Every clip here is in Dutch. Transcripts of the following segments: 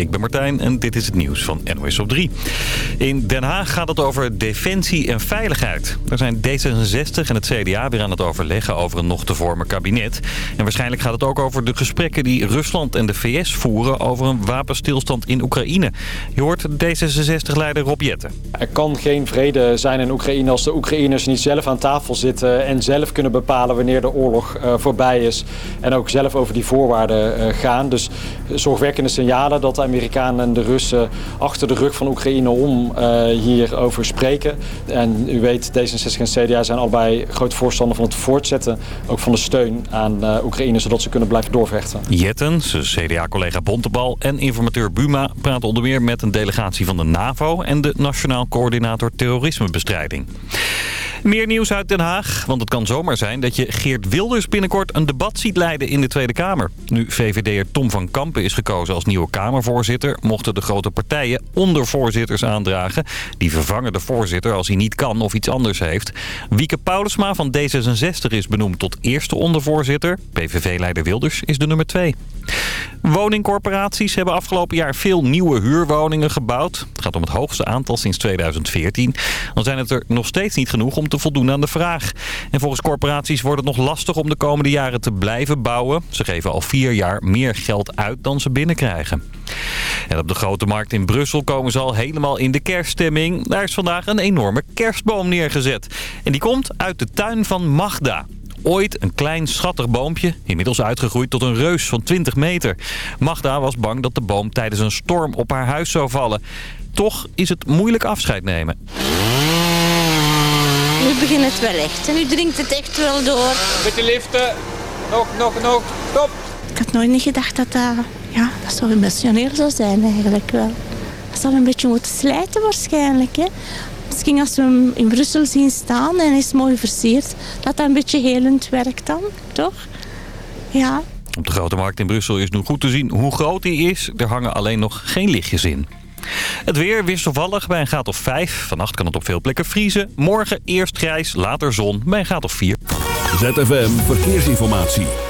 ik ben Martijn en dit is het nieuws van NOS op 3. In Den Haag gaat het over defensie en veiligheid. Er zijn D66 en het CDA weer aan het overleggen over een nog te vormen kabinet. En waarschijnlijk gaat het ook over de gesprekken die Rusland en de VS voeren... over een wapenstilstand in Oekraïne. Je hoort D66-leider Rob Jetten. Er kan geen vrede zijn in Oekraïne als de Oekraïners niet zelf aan tafel zitten... en zelf kunnen bepalen wanneer de oorlog uh, voorbij is. En ook zelf over die voorwaarden uh, gaan. Dus zorgwekkende signalen dat Amerikanen en de Russen achter de rug van Oekraïne om uh, hierover spreken. En u weet, D66 en CDA zijn allebei groot voorstander van het voortzetten... ook van de steun aan uh, Oekraïne, zodat ze kunnen blijven doorvechten. Jetten, zijn CDA-collega Bontebal en informateur Buma praten onder meer met een delegatie van de NAVO... en de Nationaal Coördinator Terrorismebestrijding. Meer nieuws uit Den Haag, want het kan zomaar zijn dat je Geert Wilders binnenkort een debat ziet leiden in de Tweede Kamer. Nu VVD'er Tom van Kampen is gekozen als nieuwe Kamervoorzitter, mochten de grote partijen ondervoorzitters aandragen. Die vervangen de voorzitter als hij niet kan of iets anders heeft. Wieke Paulusma van D66 is benoemd tot eerste ondervoorzitter. PVV-leider Wilders is de nummer twee. Woningcorporaties hebben afgelopen jaar veel nieuwe huurwoningen gebouwd. Het gaat om het hoogste aantal sinds 2014. Dan zijn het er nog steeds niet genoeg om te voldoen aan de vraag. En volgens corporaties wordt het nog lastig om de komende jaren te blijven bouwen. Ze geven al vier jaar meer geld uit dan ze binnenkrijgen. En op de Grote Markt in Brussel komen ze al helemaal in de kerststemming. Daar is vandaag een enorme kerstboom neergezet. En die komt uit de tuin van Magda. Ooit een klein schattig boompje, inmiddels uitgegroeid tot een reus van 20 meter. Magda was bang dat de boom tijdens een storm op haar huis zou vallen. Toch is het moeilijk afscheid nemen. Nu begint het wel echt. En nu dringt het echt wel door. Beetje liften. Nog, nog, nog. Stop. Ik had nooit niet gedacht dat dat, ja, dat zo emotioneel zou zijn eigenlijk wel. Dat zal een beetje moeten slijten waarschijnlijk. Hè? Misschien als we hem in Brussel zien staan en is mooi versierd, dat dat een beetje helend werkt dan, toch? Ja. Op de Grote Markt in Brussel is nu goed te zien hoe groot hij is. Er hangen alleen nog geen lichtjes in. Het weer wisselvallig bij een graad of 5. Vannacht kan het op veel plekken vriezen. Morgen eerst grijs, later zon bij een graad of 4. ZFM Verkeersinformatie.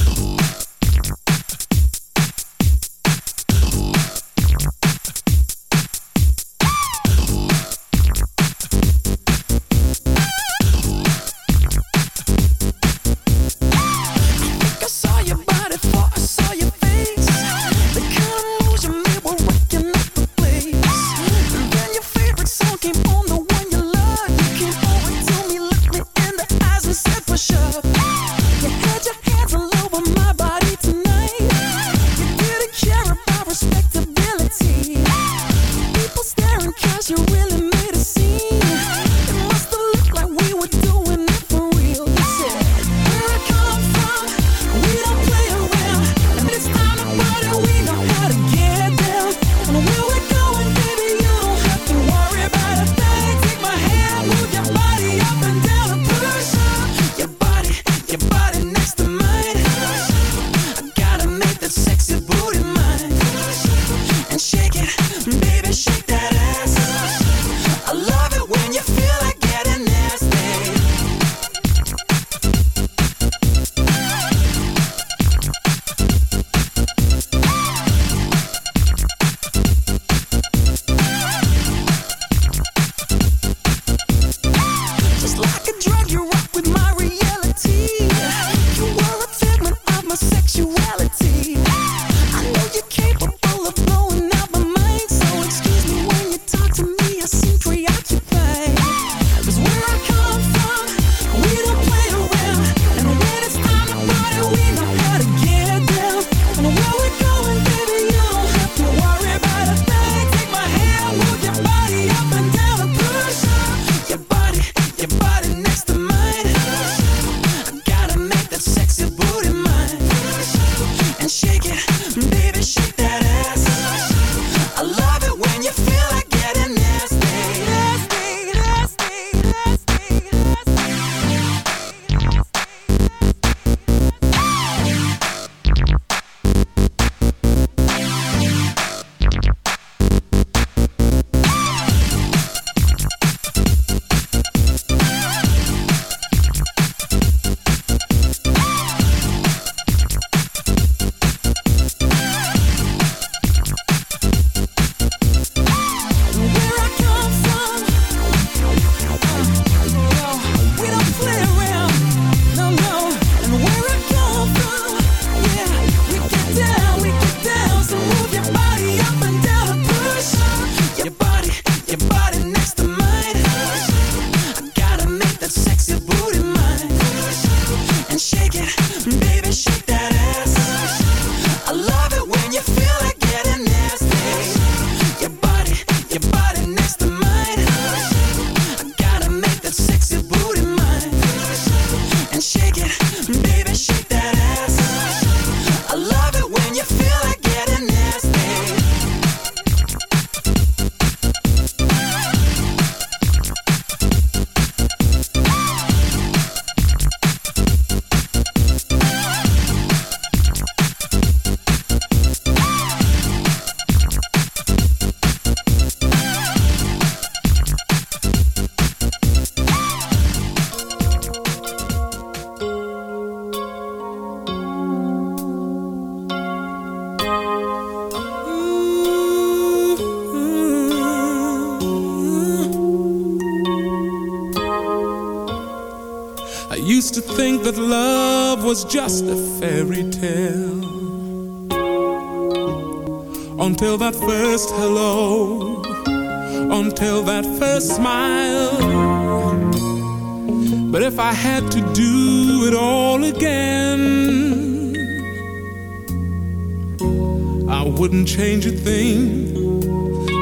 Wouldn't change a thing.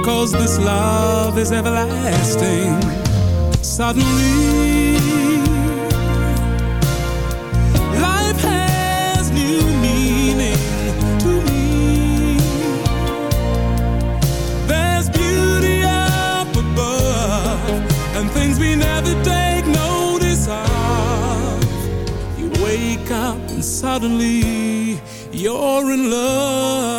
Cause this love is everlasting. Suddenly Life has new meaning to me. There's beauty up above And things we never take notice of. You wake up and suddenly You're in love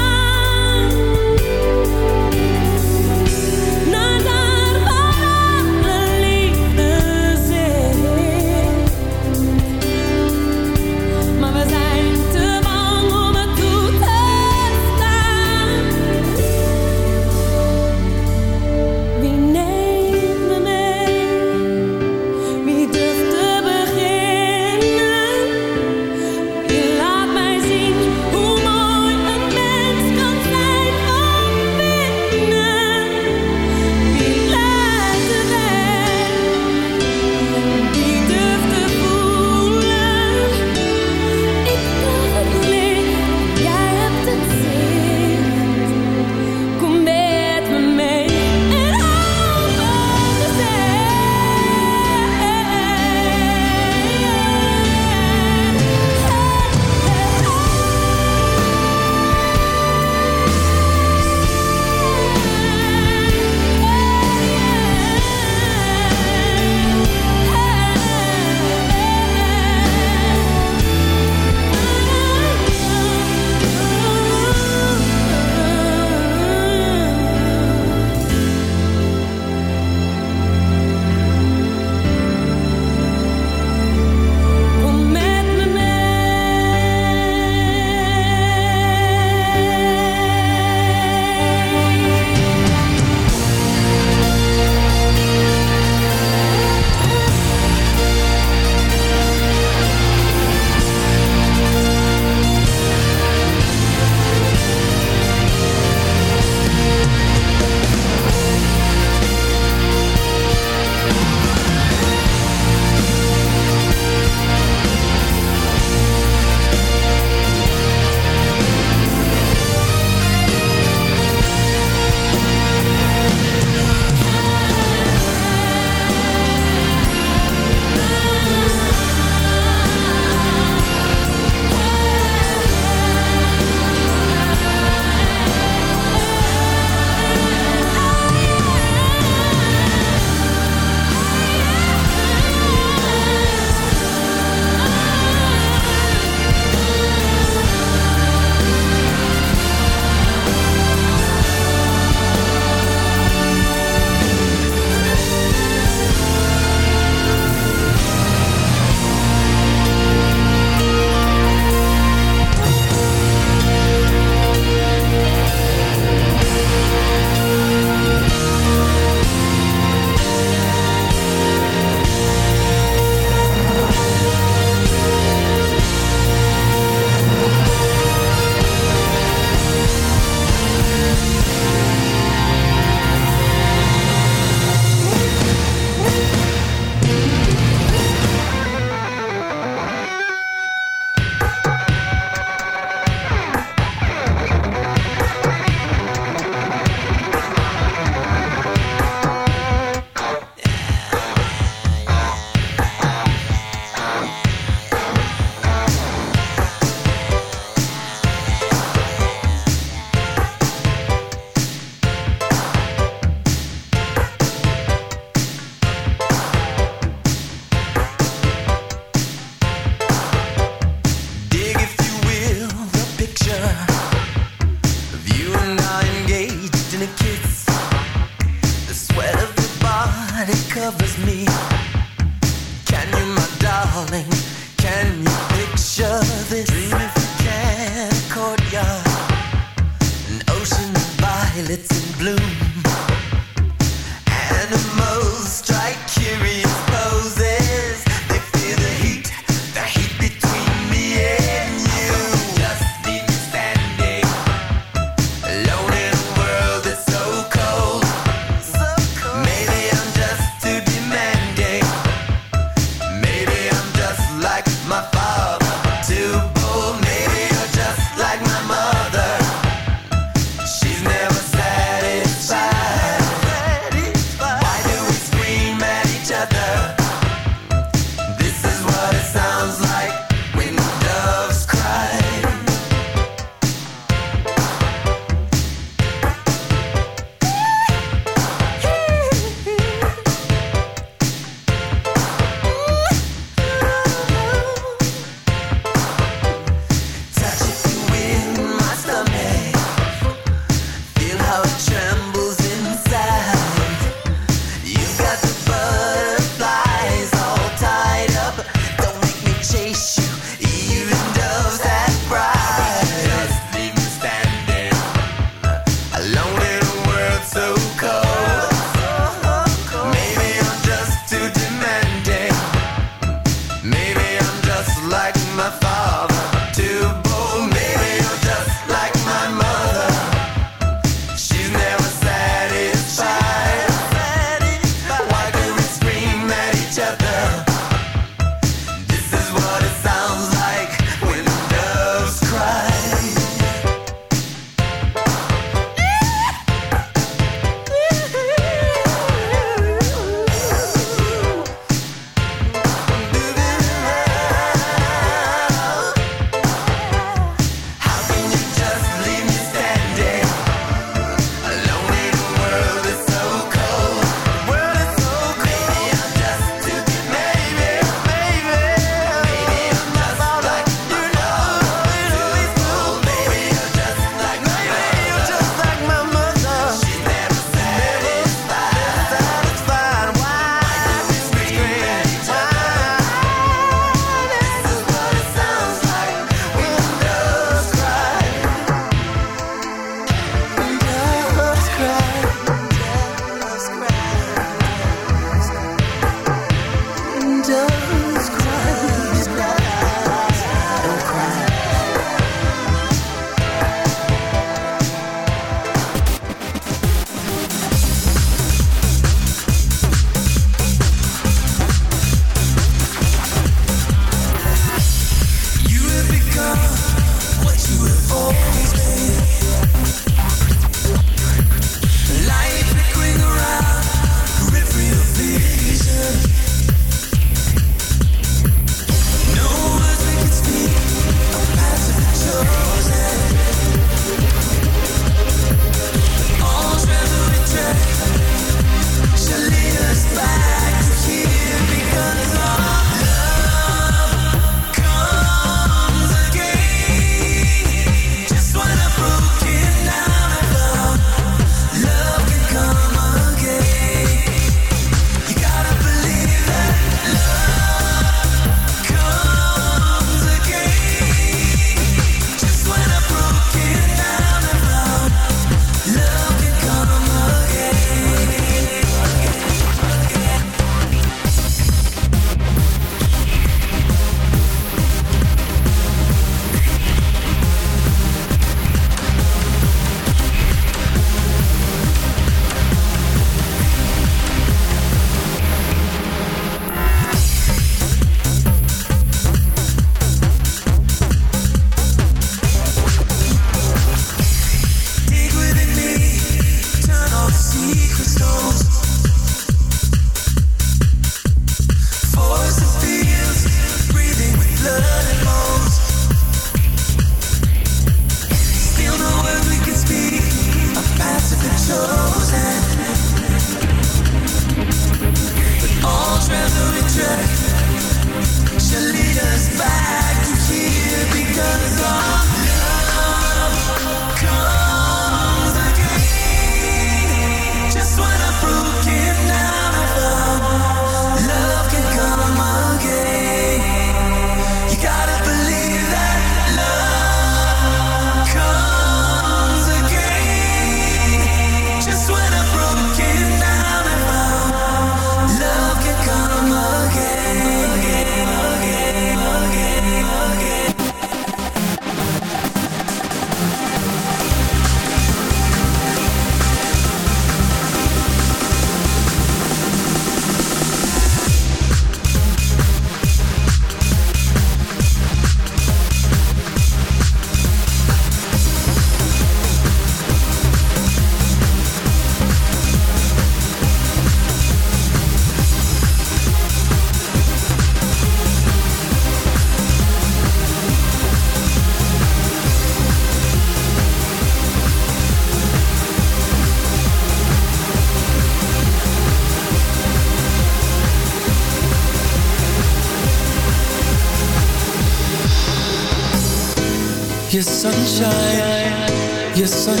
sunshine, your sunshine,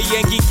Yankee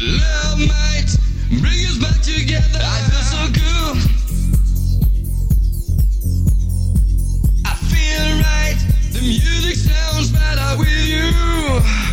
Love might bring us back together. I feel so good. I feel right. The music sounds better with you.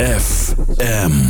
FM.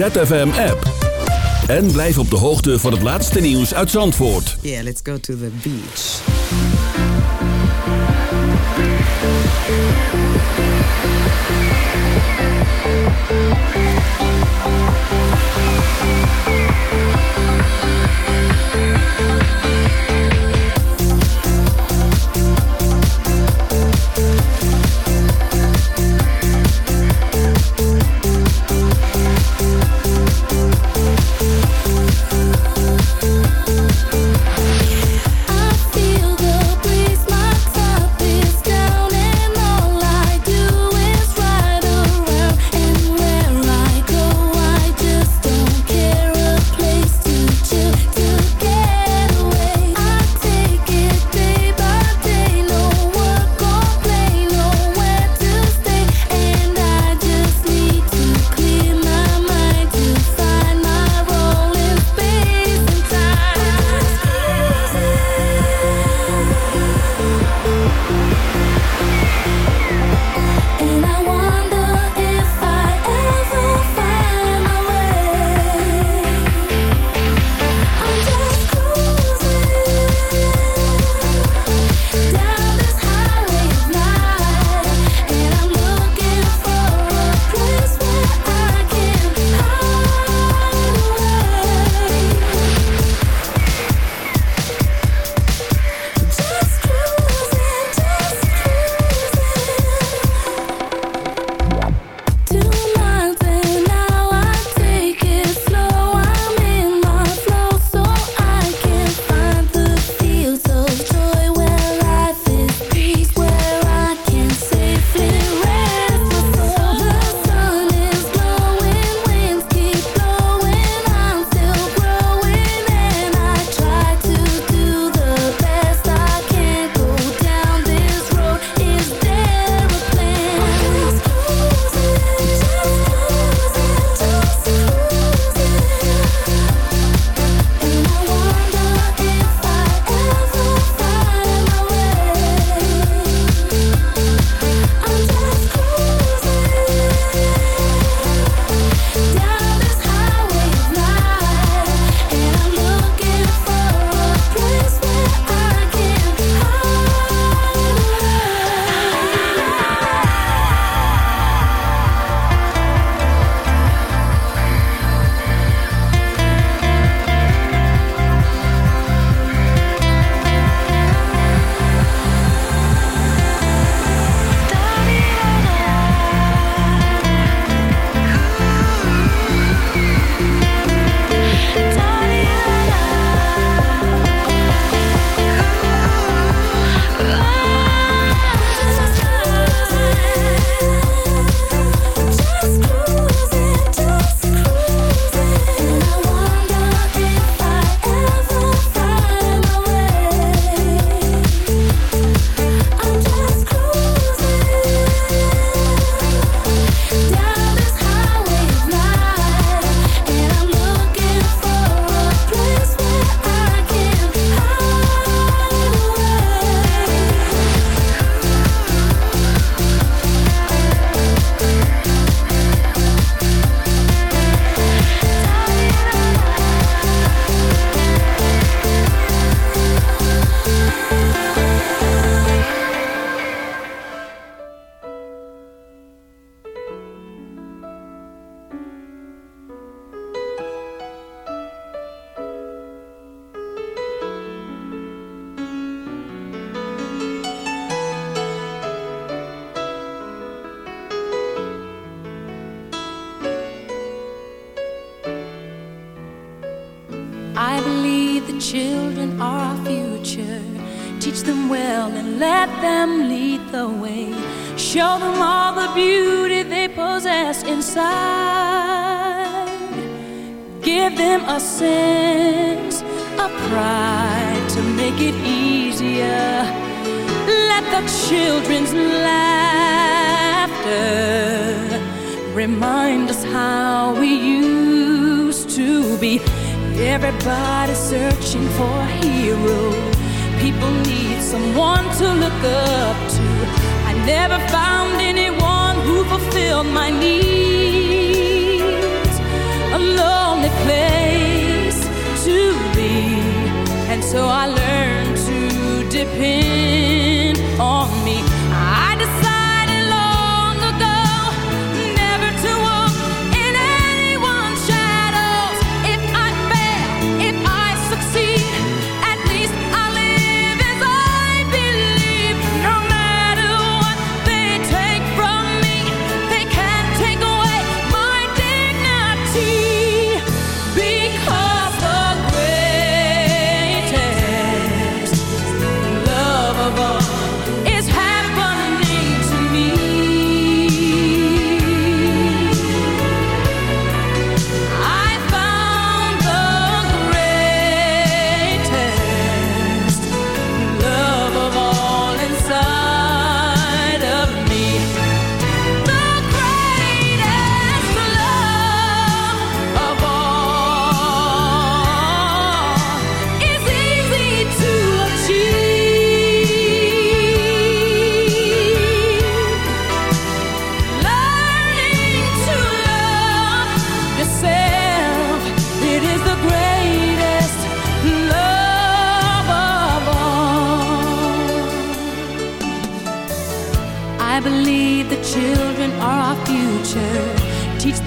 ZFM-app. En blijf op de hoogte van het laatste nieuws uit Zandvoort. Yeah, let's go to the beach. so I learned to depend on me.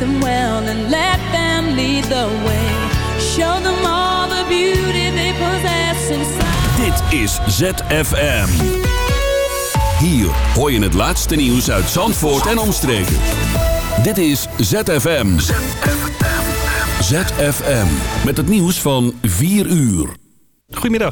them well and let them lead the way. Show them all the beauty they possess inside. Dit is ZFM. Hier hoor je het laatste nieuws uit Zandvoort en omstreken. Dit is ZFM. ZFM. ZFM. Met het nieuws van 4 uur. Goedemiddag.